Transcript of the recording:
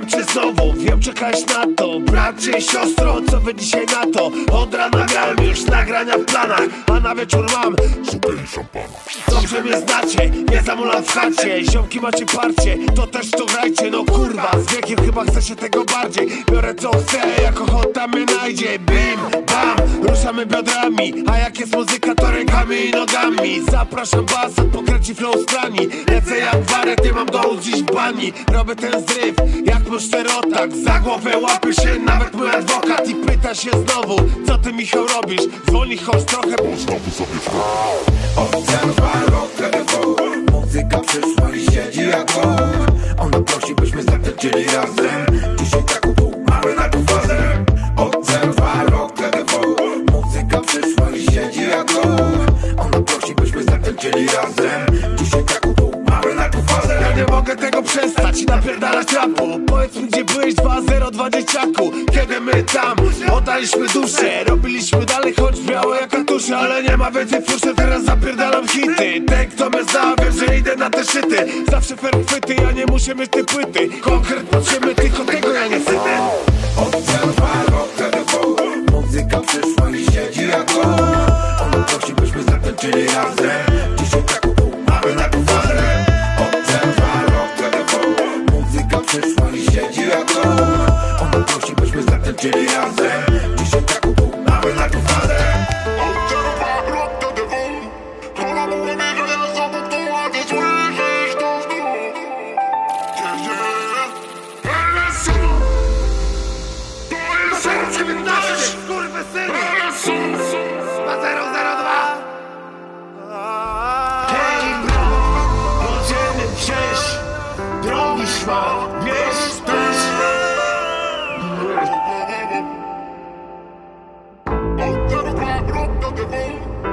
Witam cię znowu, wiem czekałeś na to. Bracie, siostro, co wy dzisiaj na to? Od rana miałem już nagrania w planach A na wieczór mam Super i szampana Dobrze mnie znacie, nie zamulam w chacie Ziomki macie parcie, to też to grajcie. No kurwa, z wiekiem chyba chce się tego bardziej. Biorę co chcę, jak ochota mnie najdzie ruszamy biodrami A jak jest muzyka, to rękami i nogami. Zapraszam was, pokręci flow z krani Lecę jak waret, nie mam dołu dziś bani. Robię ten zryw, jak mój czterotak Za głowę łapie się nawet mój adwokat I pyta się znowu, co ty Michał robisz? Dzwoni choć trochę, Znowu sobie TDW Muzyka przyszła i siedzi jak go Ona prosi, byśmy zatańczyli razem razem Dzisiaj tu mamy na fazę Ja nie mogę tego przestać, napierdalać rapu. Powiedz mi gdzie byłeś 2-0-2 dzieciaku Kiedy my tam oddaliśmy duszę? Robiliśmy dalej choć biało jak katusza Ale nie ma więcej fuszy, teraz zapierdalam hity. Ten kto mnie zna wie, że idę na te szyty. Zawsze fair chwyty, ja nie muszę mieć tej płyty. Konkret potrzebny, tylko tego ja nie syty Faro, TDW Muzyka przyszła zatańczyli razem. Dzisiaj taką tu mamy na fazę Odczerpa rok rok TDW